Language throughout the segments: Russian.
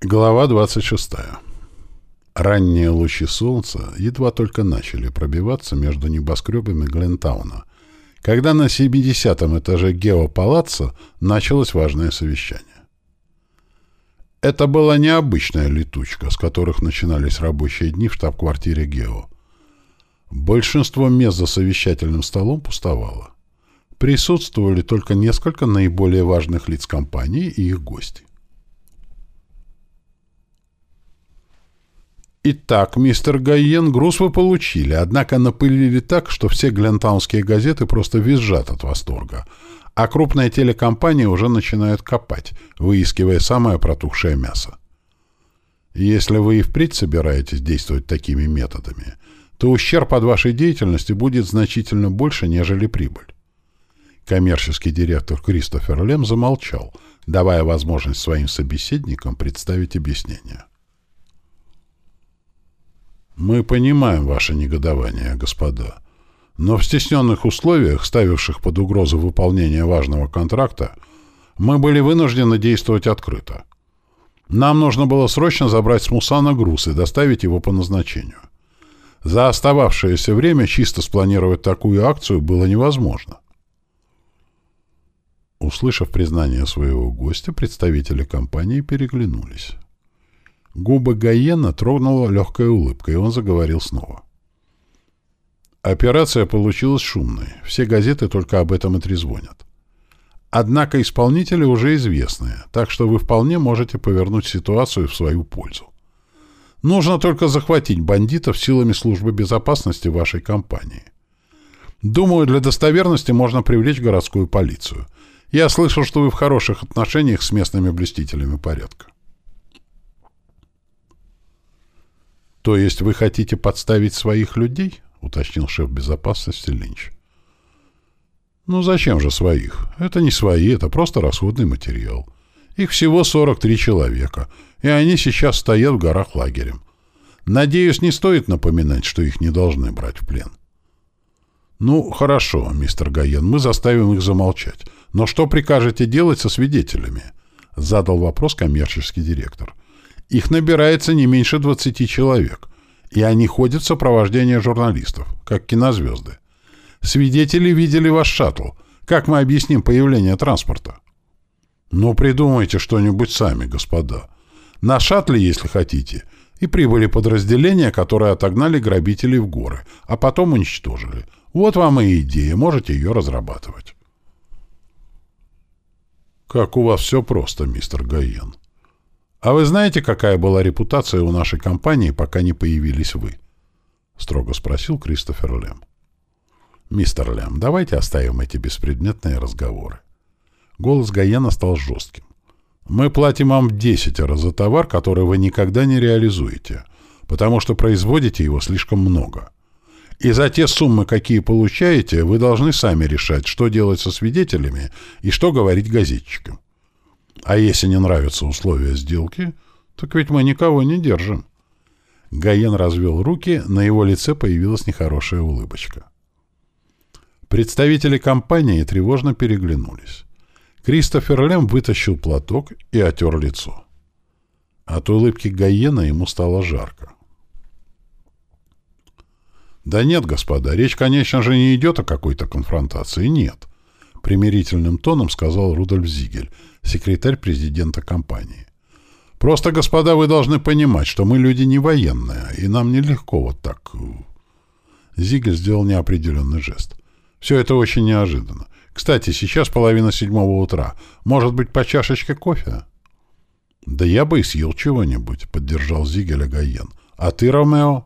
Глава 26. Ранние лучи солнца едва только начали пробиваться между небоскребами Глентауна, когда на 70-м этаже Геопалаца началось важное совещание. Это была необычная летучка, с которых начинались рабочие дни в штаб-квартире Гео. Большинство мест за совещательным столом пустовало. Присутствовали только несколько наиболее важных лиц компании и их гости. Итак, мистер Гайен, груз вы получили, однако напылили так, что все глентаунские газеты просто визжат от восторга, а крупные телекомпании уже начинают копать, выискивая самое протухшее мясо. Если вы и впредь собираетесь действовать такими методами, то ущерб от вашей деятельности будет значительно больше, нежели прибыль. Коммерческий директор Кристофер Лем замолчал, давая возможность своим собеседникам представить объяснение. Мы понимаем ваше негодование, господа. Но в стесненных условиях, ставивших под угрозу выполнение важного контракта, мы были вынуждены действовать открыто. Нам нужно было срочно забрать с Мусана груз и доставить его по назначению. За остававшееся время чисто спланировать такую акцию было невозможно. Услышав признание своего гостя, представители компании переглянулись. Губы Гаена тронула легкая улыбка, и он заговорил снова. Операция получилась шумной. Все газеты только об этом и трезвонят. Однако исполнители уже известные, так что вы вполне можете повернуть ситуацию в свою пользу. Нужно только захватить бандитов силами службы безопасности вашей компании. Думаю, для достоверности можно привлечь городскую полицию. Я слышал, что вы в хороших отношениях с местными блюстителями порядка. «То есть вы хотите подставить своих людей?» — уточнил шеф безопасности Линч. «Ну зачем же своих? Это не свои, это просто расходный материал. Их всего 43 человека, и они сейчас стоят в горах лагерем. Надеюсь, не стоит напоминать, что их не должны брать в плен». «Ну, хорошо, мистер Гаен, мы заставим их замолчать. Но что прикажете делать со свидетелями?» — задал вопрос коммерческий директор. — их набирается не меньше 20 человек, и они ходят в сопровождении журналистов, как кинозвезды. Свидетели видели ваш шаттл. Как мы объясним появление транспорта? Ну, придумайте что-нибудь сами, господа. На шаттле, если хотите, и прибыли подразделения, которые отогнали грабителей в горы, а потом уничтожили. Вот вам и идея, можете ее разрабатывать. Как у вас все просто, мистер Гаен. «А вы знаете, какая была репутация у нашей компании, пока не появились вы?» — строго спросил Кристофер Лем. «Мистер Лем, давайте оставим эти беспредметные разговоры». Голос Гаяна стал жестким. «Мы платим вам в десятеро за товар, который вы никогда не реализуете, потому что производите его слишком много. И за те суммы, какие получаете, вы должны сами решать, что делать со свидетелями и что говорить газетчикам. А если не нравятся условия сделки, так ведь мы никого не держим. Гаен развел руки, на его лице появилась нехорошая улыбочка. Представители компании тревожно переглянулись. Кристофер Лем вытащил платок и отер лицо. От улыбки Гаена ему стало жарко. «Да нет, господа, речь, конечно же, не идет о какой-то конфронтации, нет», — примирительным тоном сказал Рудольф Зигель, секретарь президента компании. «Просто, господа, вы должны понимать, что мы люди не военные, и нам нелегко вот так...» э». Зигель сделал неопределенный жест. «Все это очень неожиданно. Кстати, сейчас половина седьмого утра. Может быть, по чашечке кофе?» «Да я бы и съел чего-нибудь», — поддержал Зигеля Гаен. «А ты, Ромео?»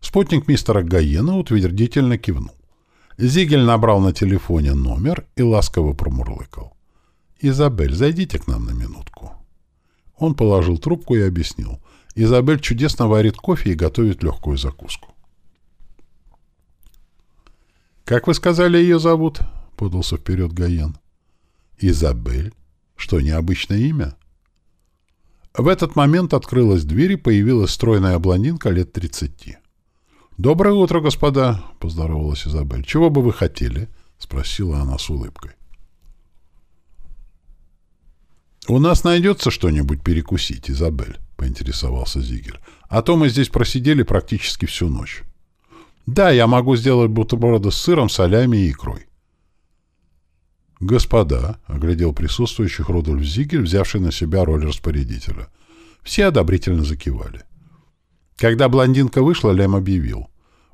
Спутник мистера Гаена утвердительно кивнул. Зигель набрал на телефоне номер и ласково промурлыкал. «Изабель, зайдите к нам на минутку». Он положил трубку и объяснил. «Изабель чудесно варит кофе и готовит легкую закуску». «Как вы сказали, ее зовут?» — подался вперед Гаен. «Изабель. Что, необычное имя?» В этот момент открылась дверь и появилась стройная блондинка лет тридцати. «Доброе утро, господа!» — поздоровалась Изабель. «Чего бы вы хотели?» — спросила она с улыбкой. «У нас найдется что-нибудь перекусить, Изабель?» — поинтересовался Зигель. «А то мы здесь просидели практически всю ночь». «Да, я могу сделать бутерброды с сыром, солями и икрой». «Господа», — оглядел присутствующих Рудольф Зигель, взявший на себя роль распорядителя. Все одобрительно закивали. Когда блондинка вышла, Лем объявил.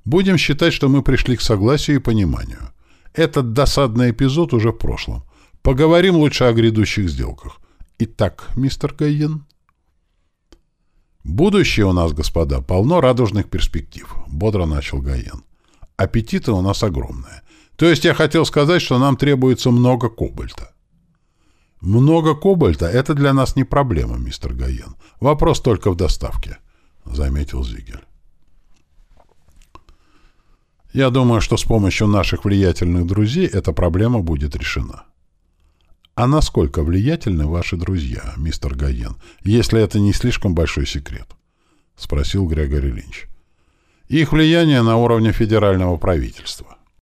«Будем считать, что мы пришли к согласию и пониманию. Этот досадный эпизод уже в прошлом. Поговорим лучше о грядущих сделках. Итак, мистер Гайен...» «Будущее у нас, господа, полно радужных перспектив», — бодро начал Гаен. «Аппетиты у нас огромные. То есть я хотел сказать, что нам требуется много кобальта». «Много кобальта — это для нас не проблема, мистер Гаен. Вопрос только в доставке», — заметил Зигель. «Я думаю, что с помощью наших влиятельных друзей эта проблема будет решена». «А насколько влиятельны ваши друзья, мистер Гаен, если это не слишком большой секрет?» — спросил Грегори Линч. «Их влияние на уровне федерального правительства.